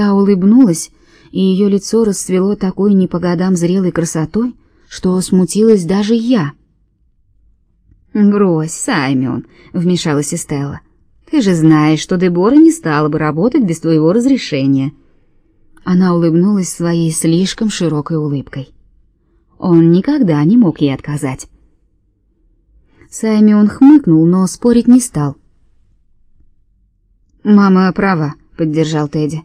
Та улыбнулась, и ее лицо расцвело такой не по годам зрелой красотой, что смутилась даже я. «Брось, Саймон», — вмешалась Эстелла. «Ты же знаешь, что Дебора не стала бы работать без твоего разрешения». Она улыбнулась своей слишком широкой улыбкой. Он никогда не мог ей отказать. Саймон хмыкнул, но спорить не стал. «Мама права», — поддержал Тедди.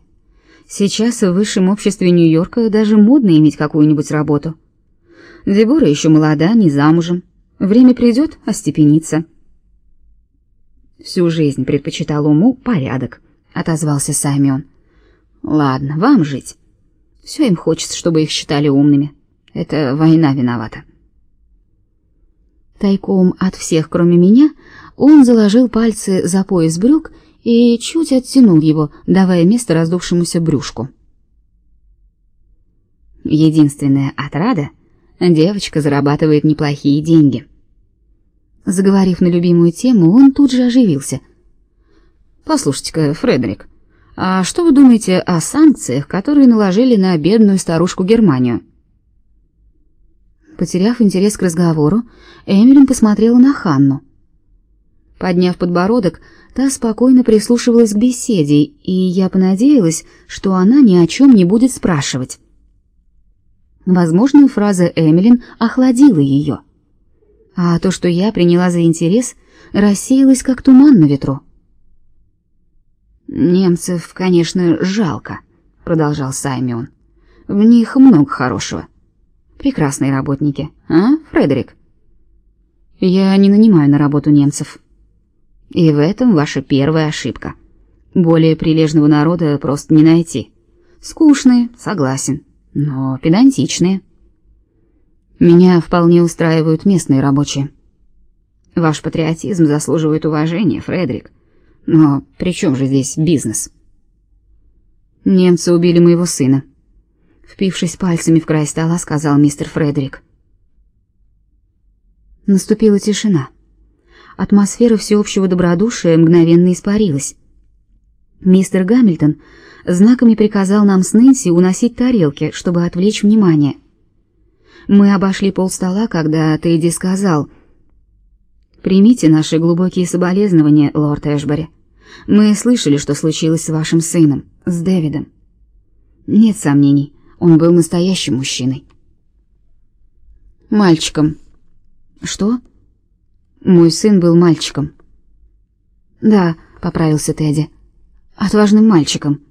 «Сейчас в высшем обществе Нью-Йорка даже модно иметь какую-нибудь работу. Дебора еще молода, не замужем. Время придет, остепенится». «Всю жизнь предпочитал уму порядок», — отозвался Саймон. «Ладно, вам жить. Все им хочется, чтобы их считали умными. Это война виновата». Тайком от всех, кроме меня, он заложил пальцы за пояс брюк и чуть оттянул его, давая место раздувшемуся брюшку. Единственная отрада — девочка зарабатывает неплохие деньги. Заговорив на любимую тему, он тут же оживился. «Послушайте-ка, Фредерик, а что вы думаете о санкциях, которые наложили на бедную старушку Германию?» Потеряв интерес к разговору, Эмилин посмотрела на Ханну. Подняв подбородок, Та спокойно прислушивалась к беседе, и я понадеялась, что она ни о чем не будет спрашивать. Возможно, фраза Эмилин охладила ее. А то, что я приняла за интерес, рассеялось как туман на ветру. Немцев, конечно, жалко, продолжал Саймон. В них много хорошего. Прекрасные работники, а, Фредерик? Я не нанимаю на работу немцев. И в этом ваша первая ошибка. Более прилежного народа просто не найти. Скучные, согласен, но педантичные. Меня вполне устраивают местные рабочие. Ваш патриотизм заслуживает уважения, Фредерик. Но при чем же здесь бизнес? Немцы убили моего сына. Впившись пальцами в край стола, сказал мистер Фредерик. Наступила тишина атмосфера всеобщего добродушия мгновенно испарилась. Мистер Гамильтон знаками приказал нам с Нэнси уносить тарелки, чтобы отвлечь внимание. Мы обошли полстола, когда Тедди сказал: "Примите наши глубокие соболезнования, лорд Эшбери. Мы слышали, что случилось с вашим сыном, с Дэвидом. Нет сомнений, он был настоящим мужчиной". Мальчиком. Что? Мой сын был мальчиком. Да, поправился Тедди. Отважным мальчиком.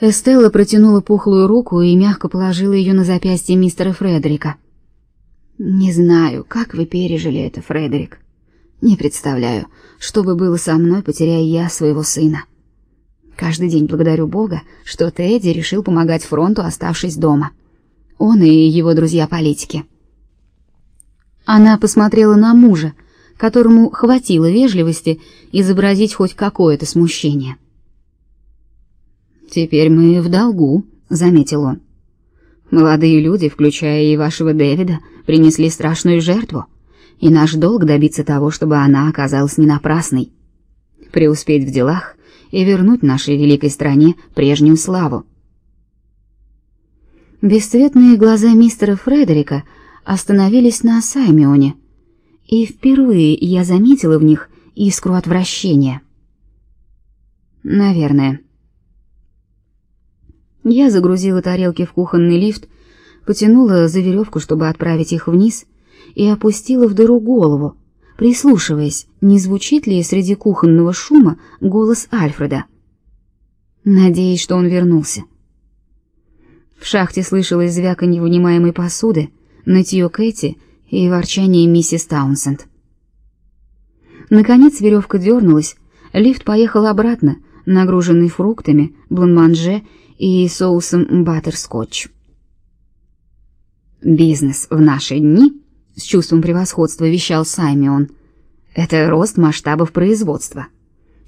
Эстелла протянула пухлую руку и мягко положила ее на запястье мистера Фредерика. Не знаю, как вы пережили это, Фредерик. Не представляю, что бы было со мной, потеряя я своего сына. Каждый день благодарю Бога, что Тедди решил помогать фронту, оставшись дома. Он и его друзья-политики. Она посмотрела на мужа, которому хватило вежливости изобразить хоть какое-то смущение. «Теперь мы в долгу», — заметил он. «Молодые люди, включая и вашего Дэвида, принесли страшную жертву, и наш долг добиться того, чтобы она оказалась не напрасной, преуспеть в делах и вернуть нашей великой стране прежнюю славу». Бесцветные глаза мистера Фредерика — остановились на Саймеоне, и впервые я заметила в них искру отвращения. Наверное. Я загрузила тарелки в кухонный лифт, потянула за веревку, чтобы отправить их вниз, и опустила в дыру голову, прислушиваясь, не звучит ли среди кухонного шума голос Альфреда. Надеюсь, что он вернулся. В шахте слышалось звяканье вынимаемой посуды, нытье Кэти и ворчание миссис Таунсенд. Наконец веревка дернулась, лифт поехал обратно, нагруженный фруктами, бланманже и соусом баттерскотч. «Бизнес в наши дни», — с чувством превосходства вещал Саймион, — «это рост масштабов производства.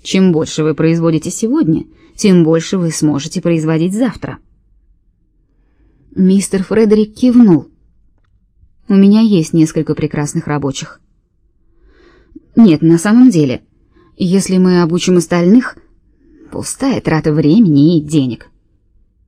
Чем больше вы производите сегодня, тем больше вы сможете производить завтра». Мистер Фредерик кивнул. У меня есть несколько прекрасных рабочих. Нет, на самом деле, если мы обучим остальных, Пустая трата времени и денег.